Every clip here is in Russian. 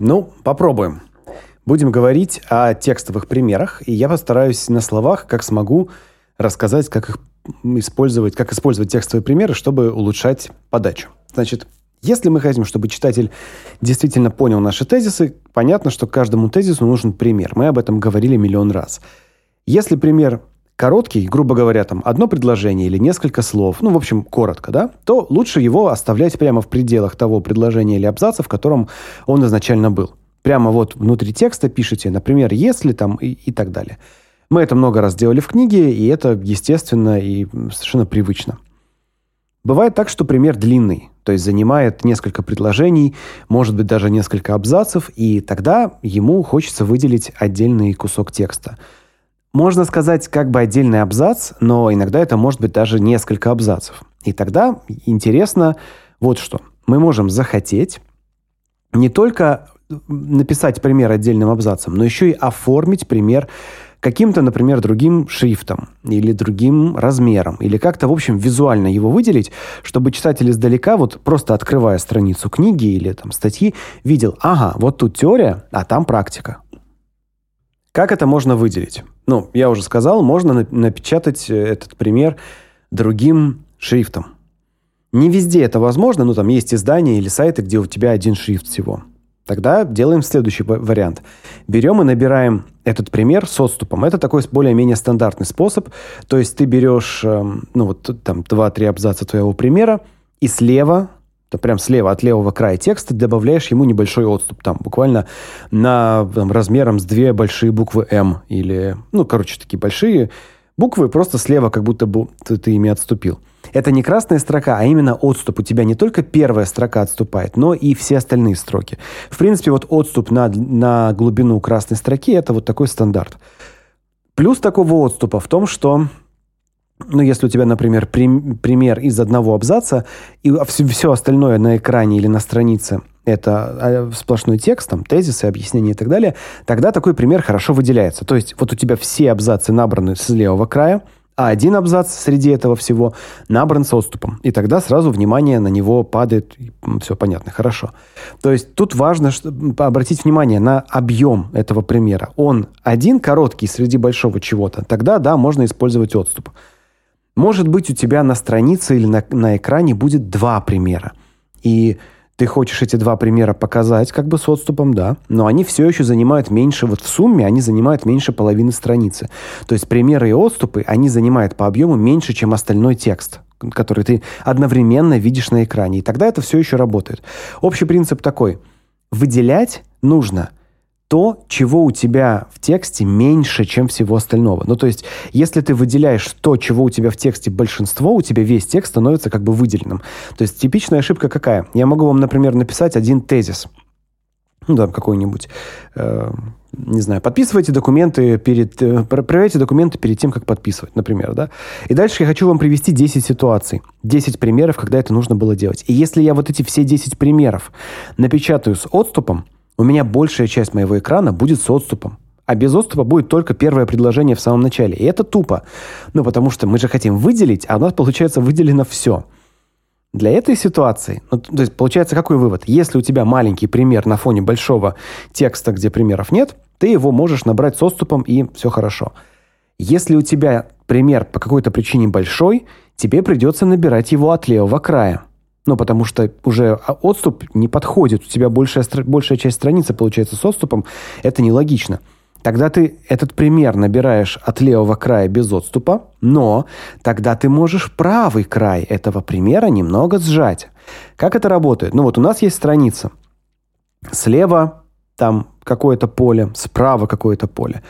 Ну, попробуем. Будем говорить о текстовых примерах, и я постараюсь на словах, как смогу, рассказать, как их использовать, как использовать текстовые примеры, чтобы улучшать подачу. Значит, если мы хотим, чтобы читатель действительно понял наши тезисы, понятно, что каждому тезису нужен пример. Мы об этом говорили миллион раз. Если пример короткий, грубо говоря, там одно предложение или несколько слов, ну, в общем, коротко, да, то лучше его оставлять прямо в пределах того предложения или абзаца, в котором он изначально был. Прямо вот внутри текста пишите, например, если там и, и так далее. Мы это много раз делали в книге, и это естественно и совершенно привычно. Бывает так, что пример длинный, то есть занимает несколько предложений, может быть даже несколько абзацев, и тогда ему хочется выделить отдельный кусок текста. Можно сказать как бы отдельный абзац, но иногда это может быть даже несколько абзацев. И тогда интересно вот что. Мы можем захотеть не только написать пример отдельным абзацем, но еще и оформить пример каким-то, например, другим шрифтом или другим размером, или как-то, в общем, визуально его выделить, чтобы читатель издалека, вот просто открывая страницу книги или там статьи, видел, ага, вот тут теория, а там практика. Как это можно выделить? Ну, я уже сказал, можно напечатать э, этот пример другим шрифтом. Не везде это возможно, ну там есть издания или сайты, где у тебя один шрифт всего. Тогда делаем следующий вариант. Берем и набираем этот пример с отступом. Это такой более-менее стандартный способ. То есть ты берешь, эм, ну вот там 2-3 абзаца твоего примера, и слева, то прям слева от левого края текста добавляешь ему небольшой отступ. Там буквально на там, размером с две большие буквы М. Или, ну, короче, такие большие буквы, просто слева как будто бы ты, ты ими отступил. Это не красная строка, а именно отступ. У тебя не только первая строка отступает, но и все остальные строки. В принципе, вот отступ на, на глубину красной строки – это вот такой стандарт. Плюс такого отступа в том, что ну, если у тебя, например, прим, пример из одного абзаца, и все, все остальное на экране или на странице это а, сплошной текст, там, тезисы, объяснения и так далее, тогда такой пример хорошо выделяется. То есть вот у тебя все абзацы набраны с левого края, а один абзац среди этого всего набран с отступом. И тогда сразу внимание на него падает, все понятно, хорошо. То есть тут важно обратить внимание на объем этого примера. Он один короткий среди большого чего-то, тогда, да, можно использовать отступ. Может быть, у тебя на странице или на, на экране будет два примера. И ты хочешь эти два примера показать как бы с отступом, да, но они все еще занимают меньше, вот в сумме они занимают меньше половины страницы. То есть примеры и отступы, они занимают по объему меньше, чем остальной текст, который ты одновременно видишь на экране. И тогда это все еще работает. Общий принцип такой. Выделять нужно – то, чего у тебя в тексте меньше, чем всего остального. Ну, то есть, если ты выделяешь то, чего у тебя в тексте большинство, у тебя весь текст становится как бы выделенным. То есть, типичная ошибка какая? Я могу вам, например, написать один тезис. Ну, да, какой-нибудь. Э, не знаю, подписывайте документы перед... Э, проверяйте документы перед тем, как подписывать, например, да? И дальше я хочу вам привести 10 ситуаций. 10 примеров, когда это нужно было делать. И если я вот эти все 10 примеров напечатаю с отступом, у меня большая часть моего экрана будет с отступом. А без отступа будет только первое предложение в самом начале. И это тупо. Ну, потому что мы же хотим выделить, а у нас получается выделено все. Для этой ситуации, ну, то есть получается какой вывод? Если у тебя маленький пример на фоне большого текста, где примеров нет, ты его можешь набрать с отступом и все хорошо. Если у тебя пример по какой-то причине большой, тебе придется набирать его от левого края. Ну, потому что уже отступ не подходит. У тебя большая, большая часть страницы получается с отступом. Это нелогично. Тогда ты этот пример набираешь от левого края без отступа, но тогда ты можешь правый край этого примера немного сжать. Как это работает? Ну вот у нас есть страница. Слева там какое-то поле, справа какое-то поле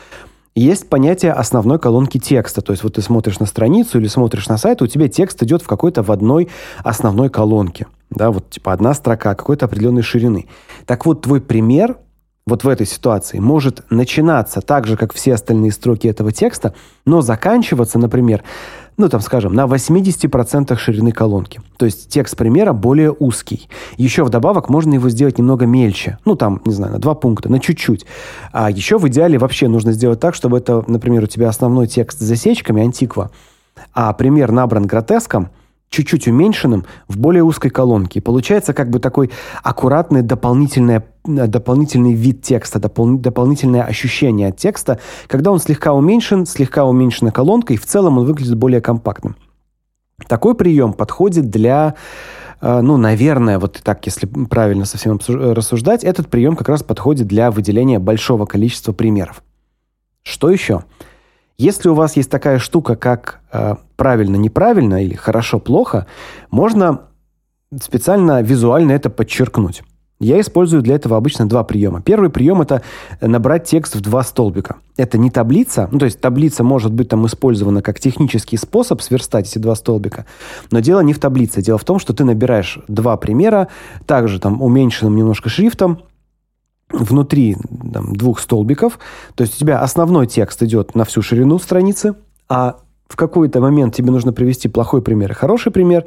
есть понятие основной колонки текста. То есть вот ты смотришь на страницу или смотришь на сайт, у тебя текст идет в какой-то в одной основной колонке. Да, вот типа одна строка какой-то определенной ширины. Так вот, твой пример вот в этой ситуации может начинаться так же, как все остальные строки этого текста, но заканчиваться, например, ну, там, скажем, на 80% ширины колонки. То есть текст примера более узкий. Еще вдобавок можно его сделать немного мельче. Ну, там, не знаю, на два пункта, на чуть-чуть. А еще в идеале вообще нужно сделать так, чтобы это, например, у тебя основной текст с засечками, антиква, а пример набран гротеском – чуть-чуть уменьшенным в более узкой колонке. И получается как бы такой аккуратный дополнительный, дополнительный вид текста, допол, дополнительное ощущение от текста, когда он слегка уменьшен, слегка уменьшена колонка, и в целом он выглядит более компактным. Такой прием подходит для э, ну, наверное, вот так, если правильно совсем рассуждать, этот прием как раз подходит для выделения большого количества примеров. Что еще? Если у вас есть такая штука, как э, правильно-неправильно или хорошо-плохо, можно специально визуально это подчеркнуть. Я использую для этого обычно два приема. Первый прием – это набрать текст в два столбика. Это не таблица, ну, то есть таблица может быть там использована как технический способ сверстать эти два столбика, но дело не в таблице. Дело в том, что ты набираешь два примера, также там уменьшенным немножко шрифтом, внутри там, двух столбиков. То есть у тебя основной текст идет на всю ширину страницы, а в какой-то момент тебе нужно привести плохой пример и хороший пример,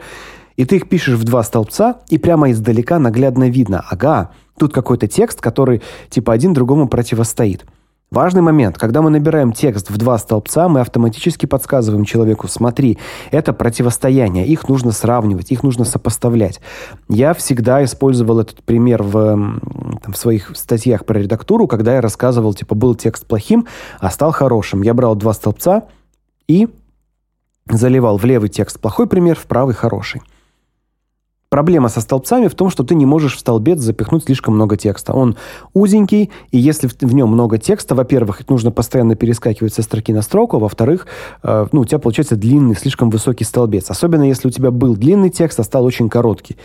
и ты их пишешь в два столбца, и прямо издалека наглядно видно, ага, тут какой-то текст, который типа один другому противостоит. Важный момент. Когда мы набираем текст в два столбца, мы автоматически подсказываем человеку, смотри, это противостояние, их нужно сравнивать, их нужно сопоставлять. Я всегда использовал этот пример в, там, в своих статьях про редактуру, когда я рассказывал, типа, был текст плохим, а стал хорошим. Я брал два столбца и заливал в левый текст плохой пример, в правый хороший. Проблема со столбцами в том, что ты не можешь в столбец запихнуть слишком много текста. Он узенький, и если в нем много текста, во-первых, нужно постоянно перескакивать со строки на строку, во-вторых, э, ну, у тебя получается длинный, слишком высокий столбец. Особенно если у тебя был длинный текст, а стал очень короткий.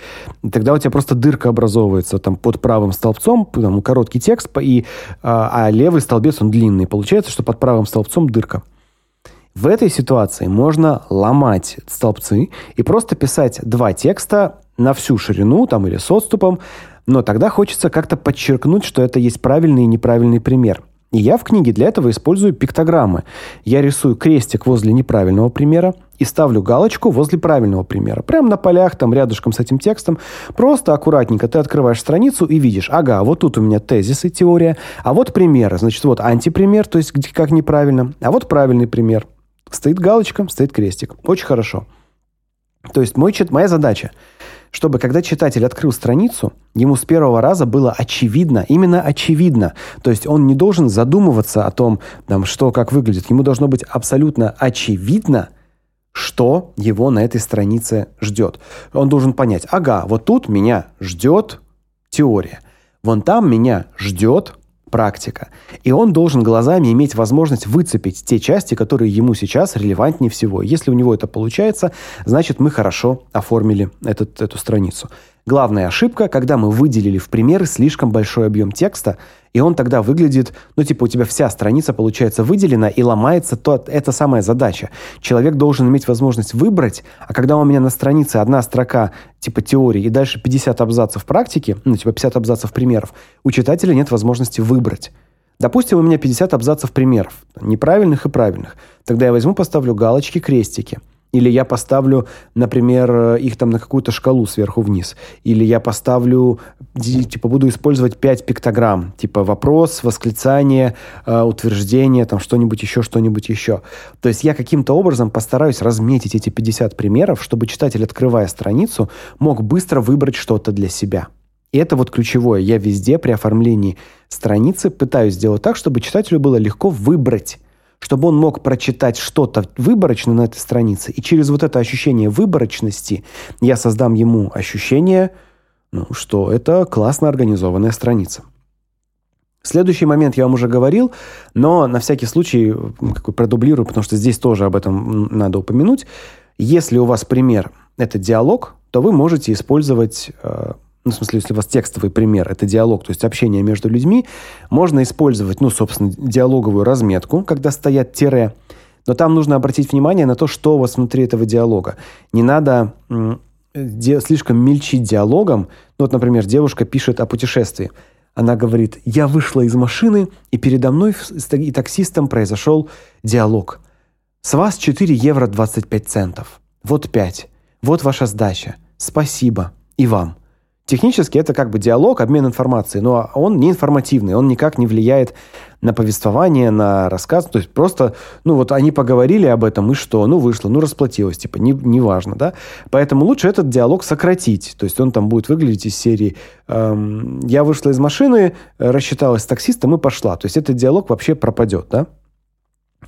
Тогда у тебя просто дырка образовывается там под правым столбцом, там короткий текст, и, а, а левый столбец, он длинный. Получается, что под правым столбцом дырка. В этой ситуации можно ломать столбцы и просто писать два текста на всю ширину там или с отступом, но тогда хочется как-то подчеркнуть, что это есть правильный и неправильный пример. И я в книге для этого использую пиктограммы. Я рисую крестик возле неправильного примера и ставлю галочку возле правильного примера. Прямо на полях, там рядышком с этим текстом. Просто аккуратненько ты открываешь страницу и видишь, ага, вот тут у меня тезисы, теория, а вот примеры. Значит, вот антипример, то есть как неправильно, а вот правильный пример. Стоит галочка, стоит крестик. Очень хорошо. То есть мой, моя задача – чтобы когда читатель открыл страницу, ему с первого раза было очевидно, именно очевидно. То есть он не должен задумываться о том, там, что как выглядит. Ему должно быть абсолютно очевидно, что его на этой странице ждет. Он должен понять, ага, вот тут меня ждет теория, вон там меня ждет практика. И он должен глазами иметь возможность выцепить те части, которые ему сейчас релевантнее всего. Если у него это получается, значит мы хорошо оформили этот, эту страницу. Главная ошибка, когда мы выделили в примеры слишком большой объем текста, и он тогда выглядит, ну типа у тебя вся страница получается выделена и ломается то эта самая задача. Человек должен иметь возможность выбрать, а когда у меня на странице одна строка типа теории и дальше 50 абзацев практики, ну типа 50 абзацев примеров, у читателя нет возможности выбрать. Допустим, у меня 50 абзацев примеров, неправильных и правильных. Тогда я возьму, поставлю галочки, крестики. Или я поставлю, например, э, их там на какую-то шкалу сверху вниз. Или я поставлю, типа, буду использовать 5 пиктограмм. Типа вопрос, восклицание, э, утверждение, там что-нибудь еще, что-нибудь еще. То есть я каким-то образом постараюсь разметить эти 50 примеров, чтобы читатель, открывая страницу, мог быстро выбрать что-то для себя. И это вот ключевое. Я везде при оформлении страницы пытаюсь сделать так, чтобы читателю было легко выбрать чтобы он мог прочитать что-то выборочно на этой странице, и через вот это ощущение выборочности я создам ему ощущение, ну, что это классно организованная страница. Следующий момент я вам уже говорил, но на всякий случай продублирую, потому что здесь тоже об этом надо упомянуть. Если у вас пример – это диалог, то вы можете использовать э, ну, в смысле, если у вас текстовый пример, это диалог, то есть общение между людьми, можно использовать, ну, собственно, диалоговую разметку, когда стоят тире, но там нужно обратить внимание на то, что у вас внутри этого диалога. Не надо слишком мельчить диалогом. Ну, вот, например, девушка пишет о путешествии. Она говорит, я вышла из машины, и передо мной и таксистом произошел диалог. С вас 4 евро 25 центов. Вот 5. Вот ваша сдача. Спасибо. И вам. Технически это как бы диалог, обмен информацией, но он не информативный, он никак не влияет на повествование, на рассказ. То есть просто, ну вот они поговорили об этом, и что? Ну вышло, ну расплатилось, типа, не, не важно, да? Поэтому лучше этот диалог сократить. То есть он там будет выглядеть из серии эм, «Я вышла из машины, рассчиталась с таксистом и пошла». То есть этот диалог вообще пропадет, да?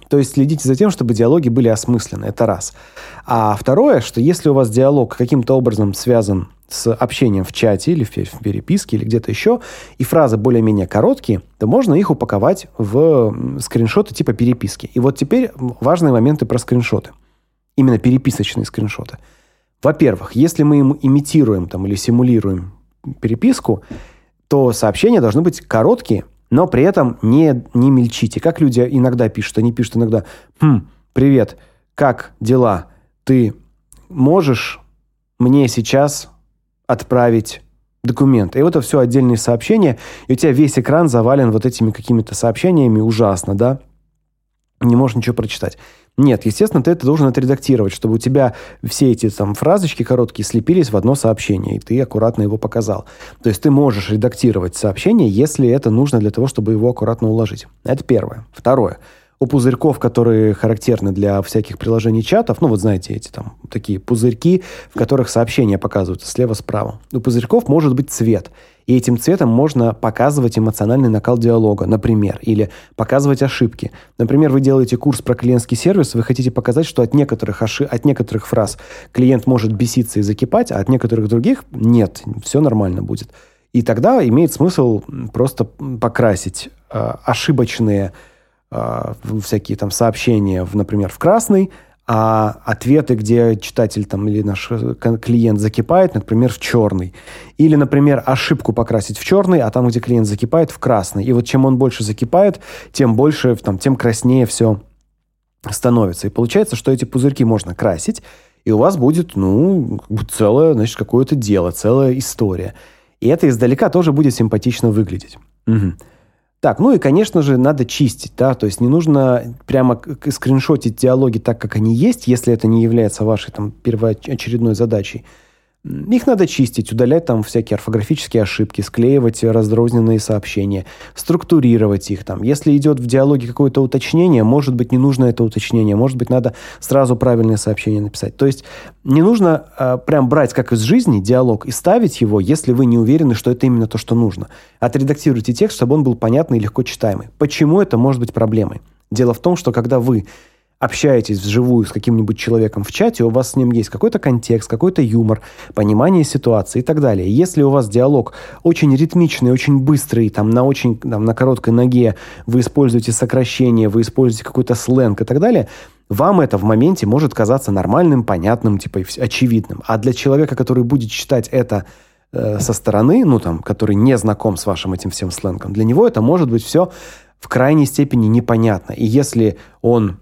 То есть следите за тем, чтобы диалоги были осмысленны. Это раз. А второе, что если у вас диалог каким-то образом связан с общением в чате или в переписке или где-то еще, и фразы более-менее короткие, то можно их упаковать в скриншоты типа переписки. И вот теперь важные моменты про скриншоты. Именно переписочные скриншоты. Во-первых, если мы имитируем там, или симулируем переписку, то сообщения должны быть короткие, но при этом не, не мельчите. Как люди иногда пишут, они пишут иногда «Хм, привет, как дела? Ты можешь мне сейчас отправить документ. И вот это все отдельные сообщения, и у тебя весь экран завален вот этими какими-то сообщениями, ужасно, да? Не можешь ничего прочитать. Нет, естественно, ты это должен отредактировать, чтобы у тебя все эти там фразочки короткие слепились в одно сообщение, и ты аккуратно его показал. То есть ты можешь редактировать сообщение, если это нужно для того, чтобы его аккуратно уложить. Это первое. Второе у пузырьков, которые характерны для всяких приложений чатов, ну вот знаете, эти там такие пузырьки, в которых сообщения показываются слева-справа. У пузырьков может быть цвет, и этим цветом можно показывать эмоциональный накал диалога, например, или показывать ошибки. Например, вы делаете курс про клиентский сервис, вы хотите показать, что от некоторых, ошиб... от некоторых фраз клиент может беситься и закипать, а от некоторых других нет, все нормально будет. И тогда имеет смысл просто покрасить э, ошибочные э, всякие там сообщения, в, например, в красный, а ответы, где читатель там или наш э, клиент закипает, например, в черный. Или, например, ошибку покрасить в черный, а там, где клиент закипает, в красный. И вот чем он больше закипает, тем больше, там, тем краснее все становится. И получается, что эти пузырьки можно красить, и у вас будет, ну, целое, значит, какое-то дело, целая история. И это издалека тоже будет симпатично выглядеть. Угу. Так, ну и, конечно же, надо чистить, да, то есть не нужно прямо скриншотить диалоги так, как они есть, если это не является вашей там первоочередной задачей. Их надо чистить, удалять там всякие орфографические ошибки, склеивать раздрозненные сообщения, структурировать их там. Если идет в диалоге какое-то уточнение, может быть, не нужно это уточнение, может быть, надо сразу правильное сообщение написать. То есть не нужно э, прям брать как из жизни диалог и ставить его, если вы не уверены, что это именно то, что нужно. Отредактируйте текст, чтобы он был понятный и легко читаемый. Почему это может быть проблемой? Дело в том, что когда вы общаетесь вживую с каким-нибудь человеком в чате, у вас с ним есть какой-то контекст, какой-то юмор, понимание ситуации и так далее. Если у вас диалог очень ритмичный, очень быстрый, там на очень там, на короткой ноге, вы используете сокращение, вы используете какой-то сленг и так далее, вам это в моменте может казаться нормальным, понятным, типа очевидным. А для человека, который будет читать это э, со стороны, ну там, который не знаком с вашим этим всем сленгом, для него это может быть все в крайней степени непонятно. И если он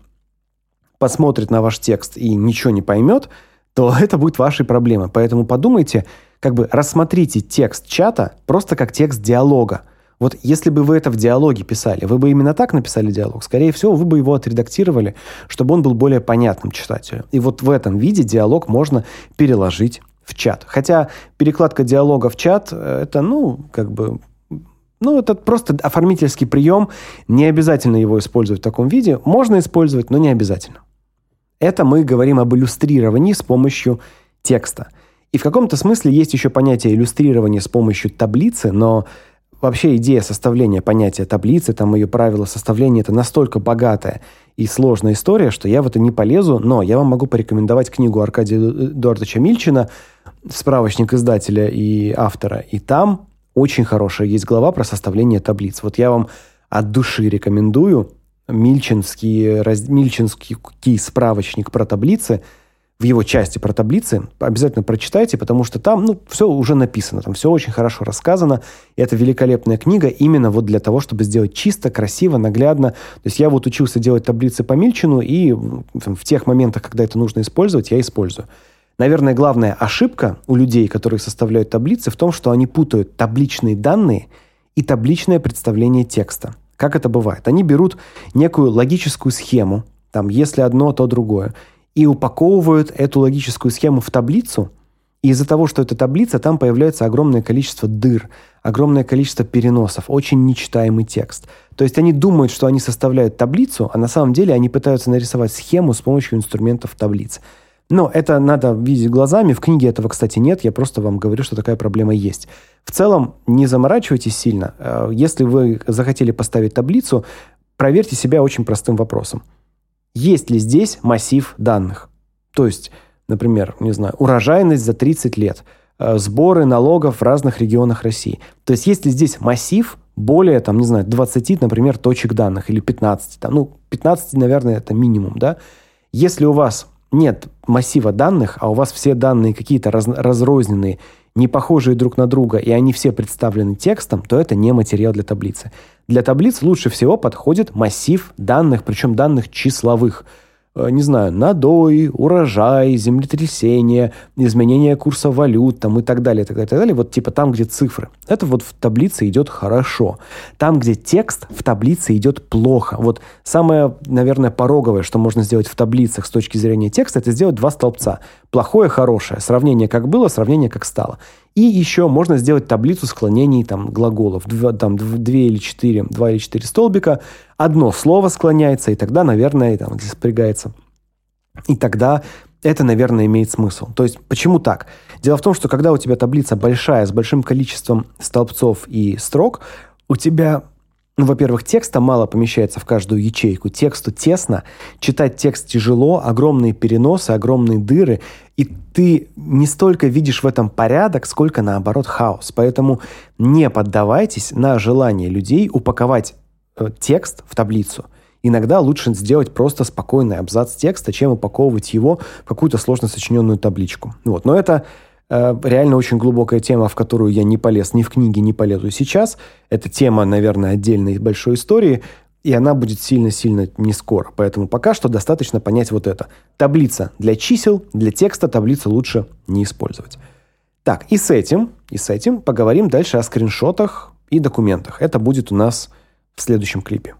посмотрит на ваш текст и ничего не поймет, то это будет вашей проблемой. Поэтому подумайте, как бы рассмотрите текст чата просто как текст диалога. Вот если бы вы это в диалоге писали, вы бы именно так написали диалог, скорее всего, вы бы его отредактировали, чтобы он был более понятным читателю. И вот в этом виде диалог можно переложить в чат. Хотя перекладка диалога в чат э, это, ну, как бы ну, это просто оформительский прием. Не обязательно его использовать в таком виде. Можно использовать, но не обязательно. Это мы говорим об иллюстрировании с помощью текста. И в каком-то смысле есть еще понятие иллюстрирования с помощью таблицы, но вообще идея составления понятия таблицы, там ее правила составления это настолько богатая и сложная история, что я в это не полезу, но я вам могу порекомендовать книгу Аркадия Эдуардовича Мильчина, справочник издателя и автора. И там очень хорошая есть глава про составление таблиц. Вот я вам от души рекомендую Мильчинский, раз, Мильчинский справочник про таблицы, в его части про таблицы, обязательно прочитайте, потому что там, ну, все уже написано, там все очень хорошо рассказано, и это великолепная книга именно вот для того, чтобы сделать чисто, красиво, наглядно. То есть я вот учился делать таблицы по Мильчину, и в тех моментах, когда это нужно использовать, я использую. Наверное, главная ошибка у людей, которые составляют таблицы, в том, что они путают табличные данные и табличное представление текста. Как это бывает? Они берут некую логическую схему, там, если одно, то другое, и упаковывают эту логическую схему в таблицу, И из-за того, что это таблица, там появляется огромное количество дыр, огромное количество переносов, очень нечитаемый текст. То есть они думают, что они составляют таблицу, а на самом деле они пытаются нарисовать схему с помощью инструментов таблиц. Но это надо видеть глазами. В книге этого, кстати, нет. Я просто вам говорю, что такая проблема есть. В целом, не заморачивайтесь сильно. Э, если вы захотели поставить таблицу, проверьте себя очень простым вопросом. Есть ли здесь массив данных? То есть, например, не знаю, урожайность за 30 лет, э, сборы налогов в разных регионах России. То есть, есть ли здесь массив более, там, не знаю, 20, например, точек данных или 15, там, ну, 15, наверное, это минимум, да? Если у вас нет массива данных, а у вас все данные какие-то раз, разрозненные, не похожие друг на друга, и они все представлены текстом, то это не материал для таблицы. Для таблиц лучше всего подходит массив данных, причем данных числовых – не знаю, надой, урожай, землетрясение, изменение курса валют там, и так далее, так далее, так далее. Вот типа там, где цифры. Это вот в таблице идет хорошо. Там, где текст в таблице идет плохо. Вот самое, наверное, пороговое, что можно сделать в таблицах с точки зрения текста, это сделать два столбца. Плохое, хорошее. Сравнение как было, сравнение как стало. И еще можно сделать таблицу склонений там, глаголов. Два, там, две или четыре, два или четыре столбика. Одно слово склоняется, и тогда, наверное, там, спрягается. И тогда это, наверное, имеет смысл. То есть, почему так? Дело в том, что когда у тебя таблица большая, с большим количеством столбцов и строк, у тебя ну, во-первых, текста мало помещается в каждую ячейку. Тексту тесно, читать текст тяжело, огромные переносы, огромные дыры, и ты не столько видишь в этом порядок, сколько наоборот хаос. Поэтому не поддавайтесь на желание людей упаковать э, текст в таблицу. Иногда лучше сделать просто спокойный абзац текста, чем упаковывать его в какую-то сложно сочиненную табличку. Вот. Но это реально очень глубокая тема, в которую я не полез ни в книге, не полезу сейчас. Это тема, наверное, отдельной большой истории, и она будет сильно-сильно не скоро. Поэтому пока что достаточно понять вот это. Таблица для чисел, для текста таблицу лучше не использовать. Так, и с этим, и с этим поговорим дальше о скриншотах и документах. Это будет у нас в следующем клипе.